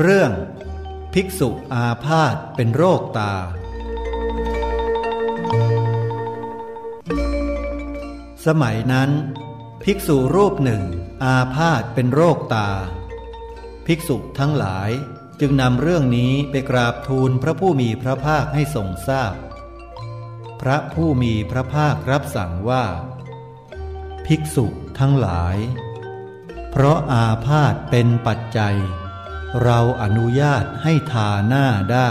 เรื่องภิกษุอาพาธเป็นโรคตา สมัยนั้น ภิกษุรูปหนึ่ง อาพาธเป็นโรคตา ภิกษุทั้งหลายจึงนำเรื่องนี้ไปกราบทูลพระผู้มีพระภาคให้ทรงทราบพพระผู้มีพระภาครับสั่งว่า ภิกษุทั้งหลาย เพราะอาพาธเป็นปัจจัย เราอนุญาตให้ทาหน้าได้